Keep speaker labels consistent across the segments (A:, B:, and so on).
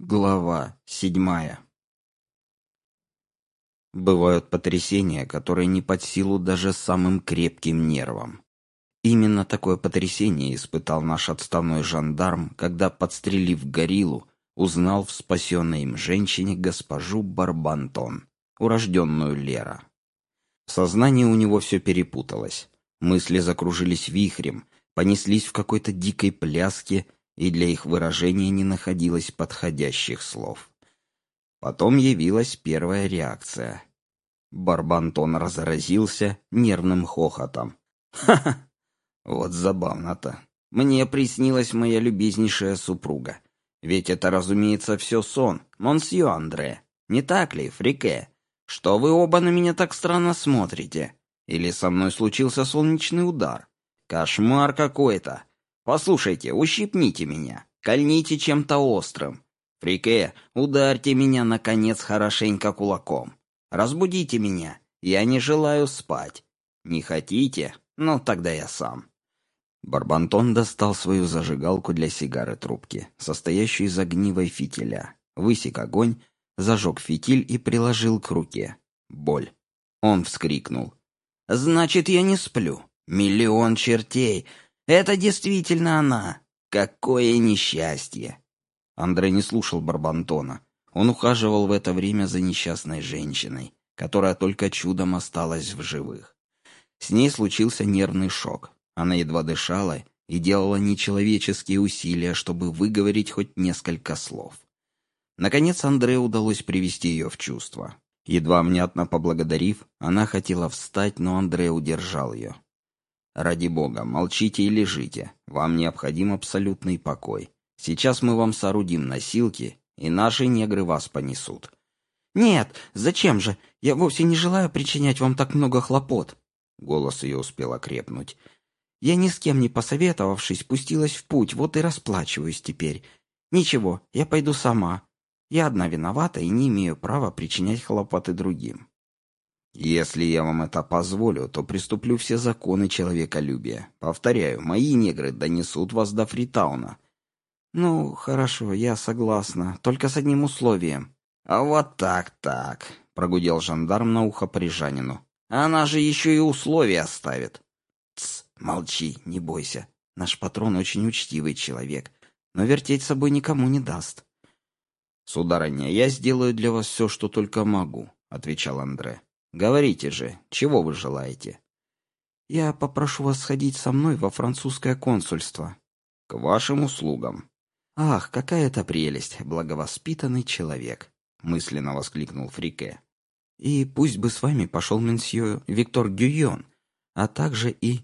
A: Глава седьмая Бывают потрясения, которые не под силу даже самым крепким нервам. Именно такое потрясение испытал наш отставной жандарм, когда, подстрелив гориллу, узнал в спасенной им женщине госпожу Барбантон, урожденную Лера. В сознании у него все перепуталось. Мысли закружились вихрем, понеслись в какой-то дикой пляске, и для их выражения не находилось подходящих слов. Потом явилась первая реакция. Барбантон разразился нервным хохотом. «Ха-ха! Вот забавно-то. Мне приснилась моя любезнейшая супруга. Ведь это, разумеется, все сон, монсье Андре. Не так ли, Фрике? Что вы оба на меня так странно смотрите? Или со мной случился солнечный удар? Кошмар какой-то. Послушайте, ущипните меня, кольните чем-то острым. Фрике, ударьте меня, наконец, хорошенько кулаком. Разбудите меня, я не желаю спать. Не хотите? Ну, тогда я сам». Барбантон достал свою зажигалку для сигары трубки, состоящую из огнивой фитиля. Высек огонь, зажег фитиль и приложил к руке. Боль. Он вскрикнул. «Значит, я не сплю. Миллион чертей. Это действительно она. Какое несчастье!» Андрей не слушал Барбантона. Он ухаживал в это время за несчастной женщиной, которая только чудом осталась в живых. С ней случился нервный шок. Она едва дышала и делала нечеловеческие усилия, чтобы выговорить хоть несколько слов. Наконец Андрею удалось привести ее в чувство. Едва внятно поблагодарив, она хотела встать, но Андрей удержал ее. «Ради бога, молчите и лежите. Вам необходим абсолютный покой. Сейчас мы вам соорудим носилки, и наши негры вас понесут».
B: «Нет, зачем же? Я вовсе не желаю причинять вам так много хлопот».
A: Голос ее успел окрепнуть.
B: «Я ни с кем не посоветовавшись, пустилась в путь, вот и расплачиваюсь теперь. Ничего, я пойду сама. Я одна виновата и не имею права причинять хлопоты другим».
A: «Если я вам это позволю, то приступлю все законы человеколюбия. Повторяю, мои негры донесут вас до Фритауна».
B: «Ну, хорошо, я согласна, только с одним условием».
A: «А вот так-так», — прогудел жандарм на ухо парижанину. Она же еще и условия ставит.
B: Тсс, молчи, не бойся. Наш патрон очень учтивый человек, но вертеть собой никому не даст.
A: «Сударыня, я сделаю для вас все, что только могу», — отвечал Андре. «Говорите же, чего вы желаете?»
B: «Я попрошу вас сходить со мной во французское консульство».
A: «К вашим услугам».
B: «Ах, какая это прелесть, благовоспитанный человек!» — мысленно воскликнул Фрике. И пусть бы с вами пошел менсье Виктор Гюйон, а также и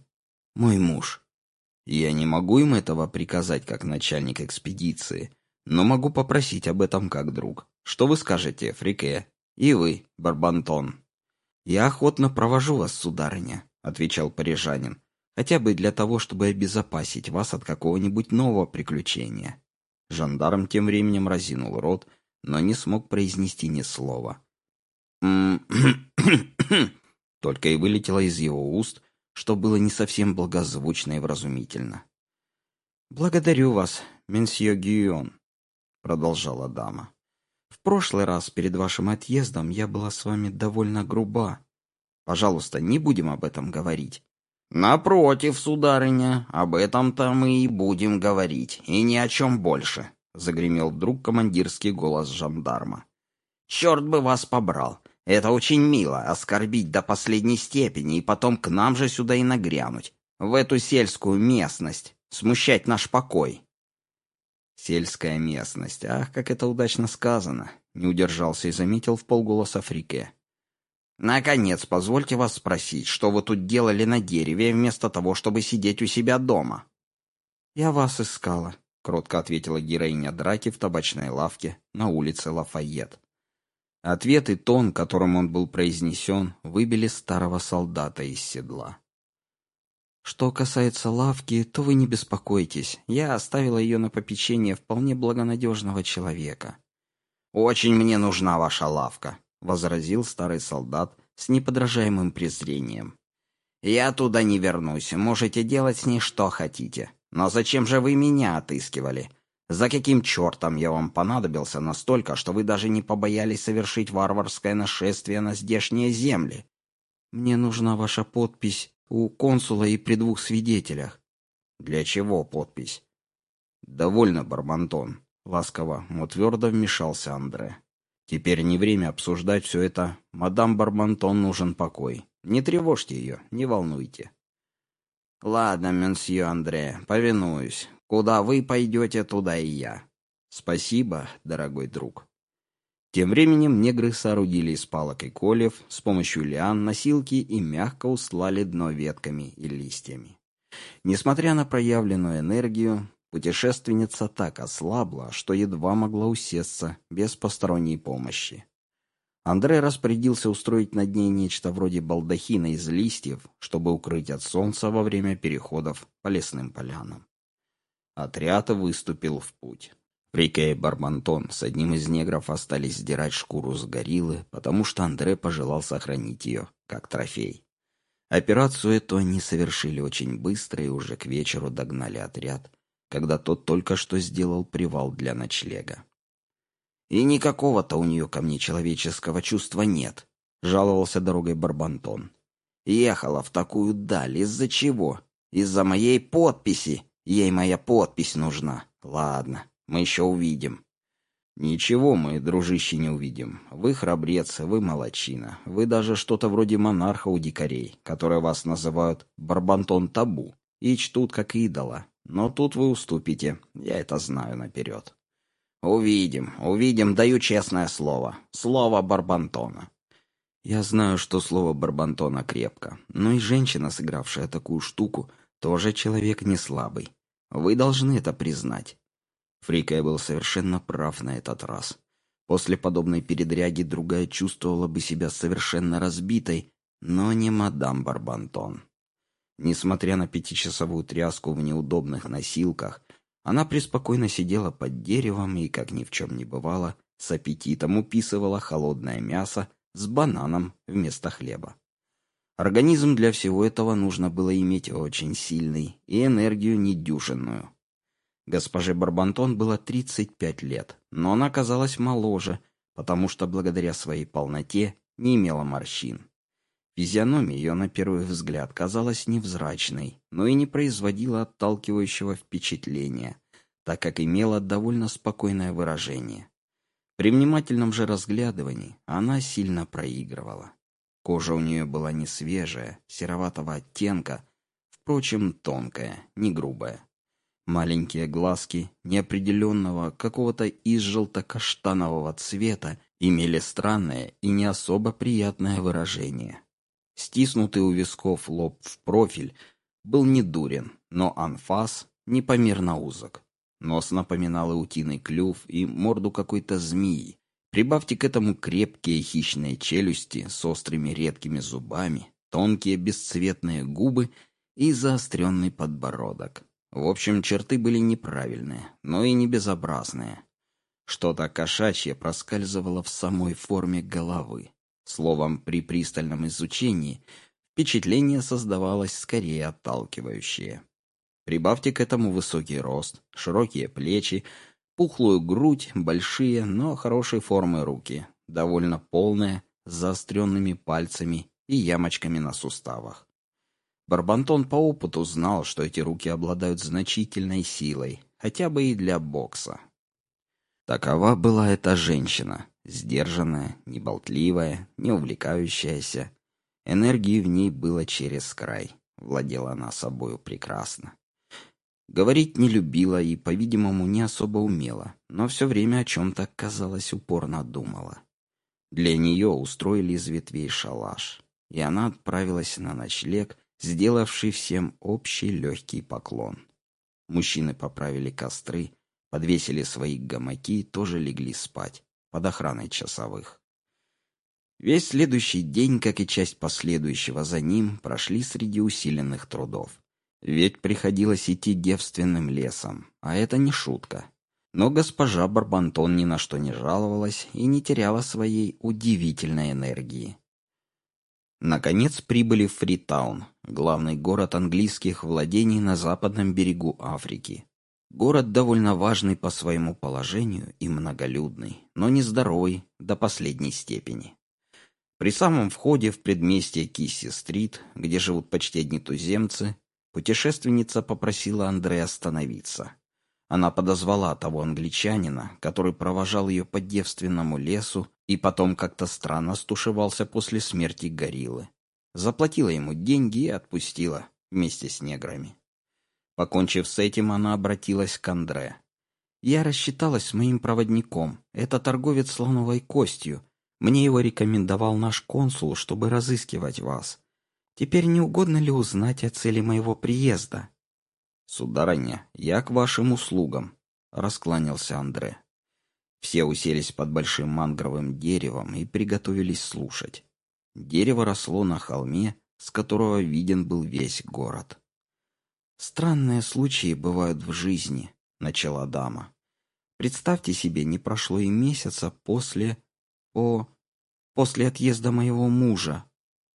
B: мой муж.
A: Я не могу им этого приказать как начальник экспедиции, но могу попросить об этом как друг. Что вы скажете, Фрике? И вы, Барбантон?
B: Я охотно провожу вас, сударыня, отвечал парижанин, хотя бы для того, чтобы обезопасить вас от какого-нибудь нового приключения.
A: Жандарм тем временем разинул рот, но не смог произнести ни слова. Только и вылетело из его уст, что было не совсем благозвучно и вразумительно.
B: «Благодарю вас, менсье Гион», — продолжала дама. «В прошлый раз перед вашим отъездом я была с вами довольно груба. Пожалуйста, не будем об этом говорить».
A: «Напротив, сударыня, об этом-то мы и будем говорить, и ни о чем больше», — загремел вдруг командирский голос жандарма. «Черт бы вас побрал! Это очень мило, оскорбить до последней степени и потом к нам же сюда и нагрянуть, в эту сельскую местность, смущать наш покой. Сельская местность, ах, как это удачно сказано, не удержался и заметил в полголоса Фрике. Наконец, позвольте вас спросить, что вы тут делали на дереве вместо того, чтобы сидеть у себя дома?
B: Я вас искала,
A: кротко ответила героиня драки в табачной лавке на улице Лафайет. Ответ и тон, которым он был произнесен, выбили старого солдата из седла.
B: «Что касается лавки, то вы не беспокойтесь. Я оставила ее на попечение вполне благонадежного человека».
A: «Очень мне нужна ваша лавка», — возразил старый солдат с неподражаемым презрением. «Я туда не вернусь. Можете делать с ней что хотите. Но зачем же вы меня отыскивали? За каким чертом я вам понадобился настолько, что вы даже не побоялись совершить варварское нашествие на здешние земли?
B: Мне нужна ваша подпись у консула и при двух свидетелях.
A: Для чего подпись? Довольно, Барбантон. Ласково, но твердо вмешался Андре. Теперь не время обсуждать все это. Мадам Барбантон нужен покой. Не тревожьте ее, не волнуйте. Ладно, менсье Андре, повинуюсь. Куда вы пойдете, туда и я. Спасибо, дорогой друг. Тем временем негры соорудили из палок и колев с помощью лиан носилки и мягко услали дно ветками и листьями. Несмотря на проявленную энергию, Путешественница так ослабла, что едва могла усесться без посторонней помощи. Андрей распорядился устроить над ней нечто вроде балдахина из листьев, чтобы укрыть от солнца во время переходов по лесным полянам. Отряд выступил в путь. Фрике и Барбантон с одним из негров остались сдирать шкуру с гориллы, потому что Андре пожелал сохранить ее как трофей. Операцию эту они совершили очень быстро и уже к вечеру догнали отряд, когда тот только что сделал привал для ночлега. «И никакого-то у нее ко мне человеческого чувства нет», — жаловался дорогой Барбантон. «Ехала в такую даль. Из-за чего? Из-за моей подписи. Ей моя подпись нужна. Ладно, мы еще увидим». «Ничего мы, дружище, не увидим. Вы храбрец, вы молочина. Вы даже что-то вроде монарха у дикарей, которые вас называют Барбантон Табу и чтут как идола. Но тут вы уступите, я это знаю наперед. Увидим, увидим, даю честное слово. Слово Барбантона. Я знаю, что слово Барбантона крепко, но и женщина, сыгравшая такую штуку, тоже человек не слабый. Вы должны это признать. Фрикая был совершенно прав на этот раз. После подобной передряги другая чувствовала бы себя совершенно разбитой, но не мадам Барбантон. Несмотря на пятичасовую тряску в неудобных носилках, она преспокойно сидела под деревом и, как ни в чем не бывало, с аппетитом уписывала холодное мясо с бананом вместо хлеба. Организм для всего этого нужно было иметь очень сильный и энергию недюжинную. Госпоже Барбантон было 35 лет, но она казалась моложе, потому что благодаря своей полноте не имела морщин. Физиономия ее на первый взгляд казалась невзрачной, но и не производила отталкивающего впечатления, так как имела довольно спокойное выражение. При внимательном же разглядывании она сильно проигрывала. Кожа у нее была не свежая, сероватого оттенка, впрочем, тонкая, не грубая. Маленькие глазки неопределенного какого-то изжелто-каштанового цвета имели странное и не особо приятное выражение. Стиснутый у висков лоб в профиль был недурен, но анфас непомерно узок. Нос напоминал и утиный клюв, и морду какой-то змеи. Прибавьте к этому крепкие хищные челюсти с острыми редкими зубами, тонкие бесцветные губы и заостренный подбородок. В общем, черты были неправильные, но и не безобразные. Что-то кошачье проскальзывало в самой форме головы. Словом, при пристальном изучении впечатление создавалось скорее отталкивающее. Прибавьте к этому высокий рост, широкие плечи, пухлую грудь, большие, но хорошей формы руки, довольно полные, с заостренными пальцами и ямочками на суставах. Барбантон по опыту знал, что эти руки обладают значительной силой, хотя бы и для бокса. Такова была эта женщина, Сдержанная, неболтливая, не увлекающаяся. Энергии в ней было через край. Владела она собою прекрасно. Говорить не любила и, по-видимому, не особо умела, но все время о чем-то, казалось, упорно думала. Для нее устроили из ветвей шалаш, и она отправилась на ночлег, сделавший всем общий легкий поклон. Мужчины поправили костры, подвесили свои гамаки и тоже легли спать под охраной часовых. Весь следующий день, как и часть последующего за ним, прошли среди усиленных трудов. Ведь приходилось идти девственным лесом, а это не шутка. Но госпожа Барбантон ни на что не жаловалась и не теряла своей удивительной энергии. Наконец прибыли в Фритаун, главный город английских владений на западном берегу Африки. Город довольно важный по своему положению и многолюдный, но нездоровый до последней степени. При самом входе в предместье Кисси-стрит, где живут почти одни туземцы, путешественница попросила Андрея остановиться. Она подозвала того англичанина, который провожал ее по девственному лесу и потом как-то странно стушевался после смерти гориллы. Заплатила ему деньги и отпустила вместе с неграми. Покончив с этим, она обратилась к Андре. «Я рассчиталась с моим проводником. Это торговец слоновой костью. Мне его рекомендовал наш консул, чтобы разыскивать вас. Теперь не угодно ли узнать о цели моего приезда?» «Сударыня, я к вашим услугам», — раскланялся Андре. Все уселись под большим мангровым деревом и приготовились слушать. Дерево росло на холме, с которого виден был весь город.
B: «Странные случаи бывают в жизни», — начала дама. «Представьте себе, не прошло и месяца после... по... после отъезда моего мужа».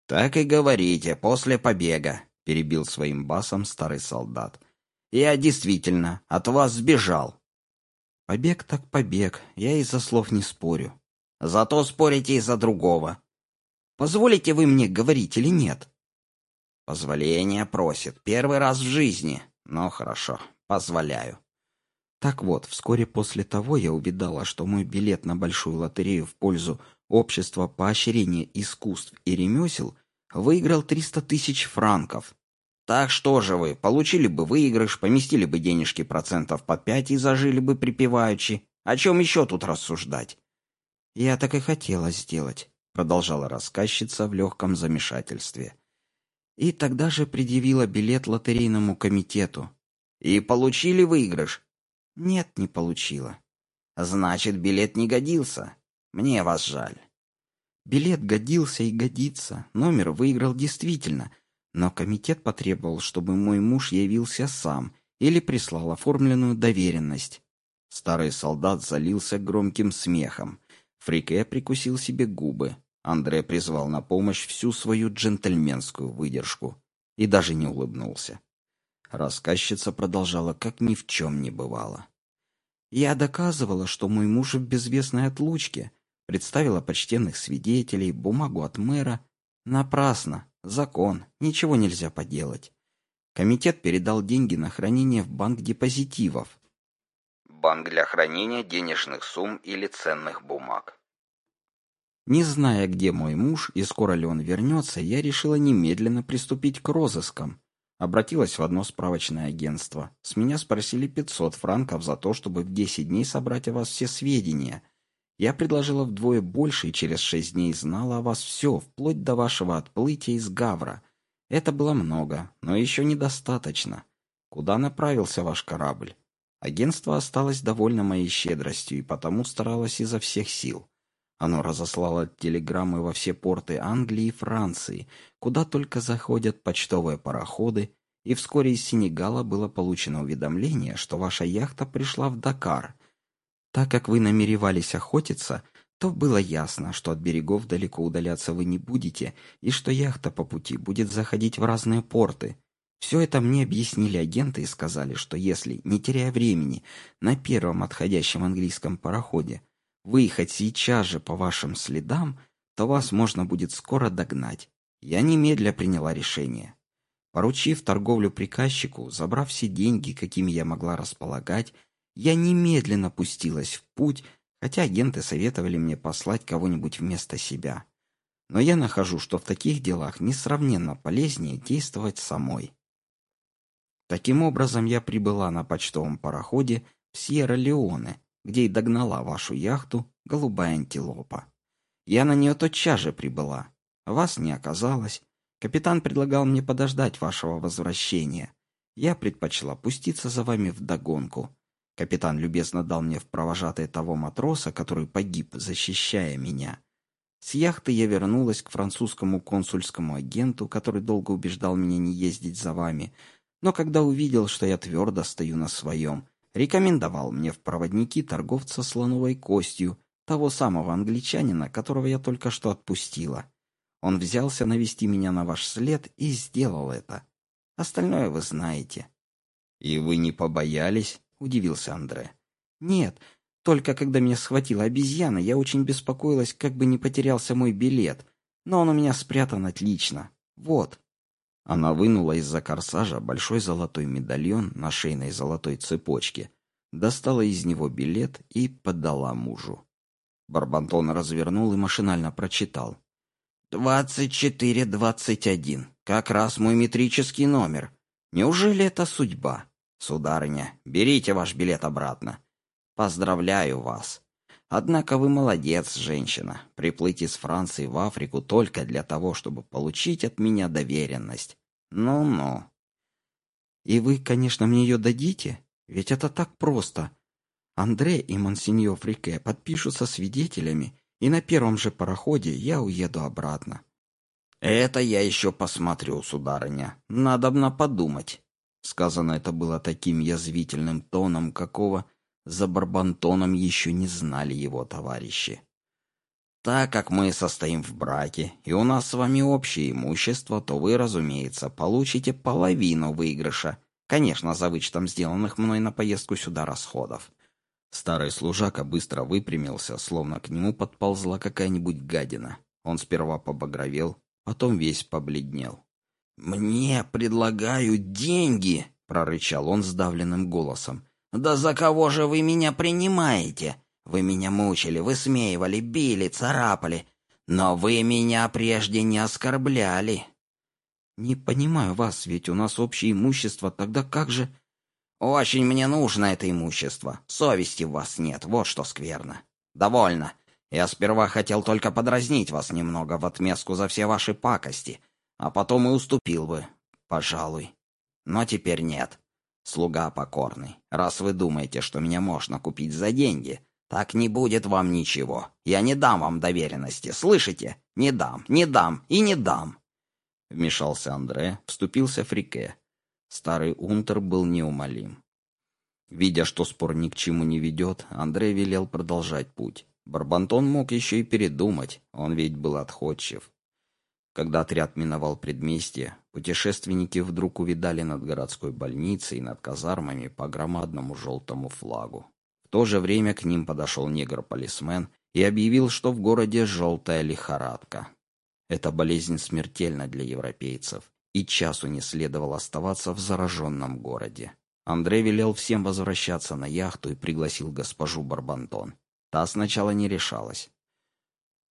A: «Так и говорите, после побега», — перебил своим басом старый солдат. «Я действительно от вас сбежал».
B: «Побег так побег, я из-за слов не спорю».
A: «Зато спорите из-за другого».
B: «Позволите вы мне говорить или нет?»
A: Позволение просит. Первый раз в жизни. Ну, хорошо, позволяю.
B: Так вот, вскоре после того я увидала, что мой билет на большую лотерею в пользу общества поощрения искусств и ремесел выиграл 300 тысяч франков.
A: Так что же вы, получили бы выигрыш, поместили бы денежки процентов по пять и зажили бы припеваючи. О чем еще тут рассуждать?
B: Я так и хотела сделать, продолжала рассказчица в легком замешательстве. И тогда же предъявила билет лотерейному комитету.
A: И получили выигрыш?
B: Нет, не получила.
A: Значит, билет не годился. Мне вас жаль.
B: Билет годился и годится. Номер выиграл действительно. Но комитет потребовал, чтобы мой муж явился сам или прислал оформленную доверенность.
A: Старый солдат залился громким смехом. Фрике прикусил себе губы. Андре призвал на помощь всю свою джентльменскую выдержку и даже не улыбнулся. Рассказчица продолжала, как ни в чем не бывало.
B: «Я доказывала, что мой муж в безвестной отлучке, представила почтенных свидетелей, бумагу от мэра. Напрасно. Закон. Ничего нельзя поделать. Комитет передал деньги на хранение в банк депозитивов.
A: Банк для хранения денежных сумм или ценных бумаг.
B: Не зная, где мой муж и скоро ли он вернется, я решила немедленно приступить к розыскам. Обратилась в одно справочное агентство. С меня спросили 500 франков за то, чтобы в 10 дней собрать о вас все сведения. Я предложила вдвое больше и через 6 дней знала о вас все, вплоть до вашего отплытия из Гавра. Это было много, но еще недостаточно. Куда направился ваш корабль? Агентство осталось довольно моей щедростью и потому старалось изо всех сил. Оно разослало телеграммы во все порты Англии и Франции, куда только заходят почтовые пароходы, и вскоре из Сенегала было получено уведомление, что ваша яхта пришла в Дакар. Так как вы намеревались охотиться, то было ясно, что от берегов далеко удаляться вы не будете, и что яхта по пути будет заходить в разные порты. Все это мне объяснили агенты и сказали, что если, не теряя времени, на первом отходящем английском пароходе выехать сейчас же по вашим следам, то вас можно будет скоро догнать. Я немедля приняла решение. Поручив торговлю приказчику, забрав все деньги, какими я могла располагать, я немедленно пустилась в путь, хотя агенты советовали мне послать кого-нибудь вместо себя. Но я нахожу, что в таких делах несравненно полезнее действовать самой. Таким образом, я прибыла на почтовом пароходе в Сьерра-Леоне, где и догнала вашу яхту голубая антилопа. Я на нее тотчас же прибыла. Вас не оказалось. Капитан предлагал мне подождать вашего возвращения. Я предпочла пуститься за вами в догонку. Капитан любезно дал мне в провожатые того матроса, который погиб, защищая меня. С яхты я вернулась к французскому консульскому агенту, который долго убеждал меня не ездить за вами, но когда увидел, что я твердо стою на своем, рекомендовал мне в проводники торговца слоновой костью, того самого англичанина, которого я только что отпустила. Он взялся навести меня на ваш след и сделал это. Остальное вы знаете.
A: И вы не побоялись?
B: — удивился Андре. «Нет, только когда меня схватила обезьяна, я очень беспокоилась, как бы не потерялся мой билет. Но он у меня спрятан отлично. Вот». Она вынула из-за корсажа большой золотой медальон на шейной золотой цепочке, достала из него билет и подала мужу. Барбантон развернул и машинально прочитал. «Двадцать четыре двадцать один. Как раз мой метрический номер. Неужели это судьба? Сударыня, берите ваш билет обратно. Поздравляю вас. Однако вы молодец, женщина. Приплыть из Франции в Африку только для того, чтобы получить от меня доверенность. Ну-ну. И вы, конечно, мне ее дадите? Ведь это так просто. Андре и монсеньор Фрике подпишутся свидетелями, и на первом же пароходе я уеду обратно. «Это я еще посмотрю, сударыня. Надобно подумать». Сказано это было таким язвительным тоном, какого за Барбантоном еще не знали его товарищи. Так как мы состоим в браке, и у нас с вами общее имущество, то вы, разумеется, получите половину выигрыша, конечно, за вычетом сделанных мной на поездку сюда расходов. Старый служака быстро выпрямился, словно к нему подползла какая-нибудь гадина. Он сперва побагровел, потом весь побледнел. «Мне предлагают деньги!» — прорычал он сдавленным голосом. «Да за кого же вы меня принимаете? Вы меня мучили, высмеивали, били, царапали. Но вы меня прежде не оскорбляли». «Не понимаю вас, ведь у нас общее имущество, тогда как же...» «Очень мне нужно это имущество. Совести в вас нет, вот что скверно. Довольно. Я сперва хотел только подразнить вас немного в отместку за все ваши пакости, а потом и уступил бы, пожалуй. Но теперь нет. Слуга покорный, раз вы думаете, что меня можно купить за деньги, так не будет вам ничего. Я не дам вам доверенности, слышите? Не дам, не дам и не дам. Вмешался Андре, вступился Фрике. Старый унтер был неумолим. Видя, что спор ни к чему не ведет, Андрей велел продолжать путь. Барбантон мог еще и передумать, он ведь был отходчив. Когда отряд миновал предместье, путешественники вдруг увидали над городской больницей и над казармами по громадному желтому флагу. В то же время к ним подошел негр-полисмен и объявил, что в городе желтая лихорадка. Эта болезнь смертельна для европейцев, и часу не следовало оставаться в зараженном городе. Андрей велел всем возвращаться на яхту и пригласил госпожу Барбантон. Та сначала не решалась.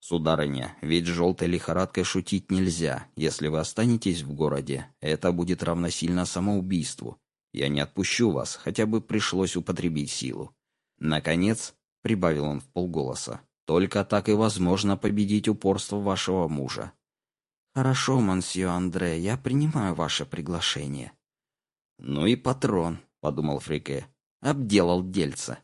B: «Сударыня, ведь желтой лихорадкой шутить нельзя. Если вы останетесь в городе, это будет равносильно самоубийству. Я не отпущу вас, хотя бы пришлось употребить силу. Наконец, — прибавил он в полголоса, — только так и возможно победить упорство вашего мужа. «Хорошо, мансье Андре, я принимаю ваше приглашение». «Ну и патрон», — подумал Фрике, — «обделал дельца.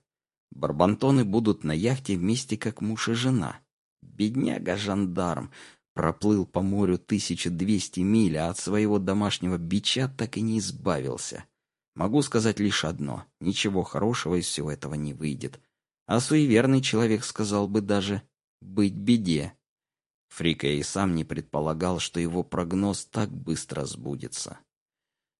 B: Барбантоны будут на яхте вместе как муж и жена. Бедняга-жандарм проплыл по морю 1200 миль, а от своего домашнего бича так и не избавился. Могу сказать лишь одно — ничего хорошего из всего этого не выйдет. А суеверный человек сказал бы даже «быть беде». Фрика и сам не предполагал, что его прогноз так быстро сбудется.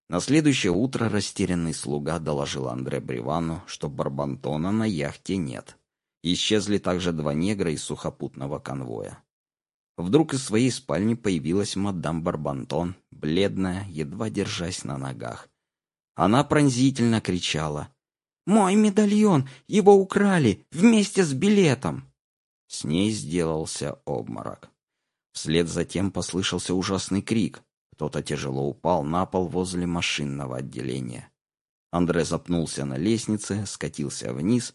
B: На следующее утро растерянный слуга доложил Андре Бривану, что Барбантона на яхте нет. Исчезли также два негра из сухопутного конвоя. Вдруг из своей спальни появилась мадам Барбантон, бледная, едва держась на ногах. Она пронзительно кричала. «Мой медальон! Его украли! Вместе с билетом!» С ней сделался обморок. Вслед за тем послышался ужасный крик. Кто-то тяжело упал на пол возле машинного отделения. Андре запнулся на лестнице, скатился вниз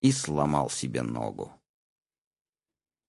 B: и сломал себе ногу.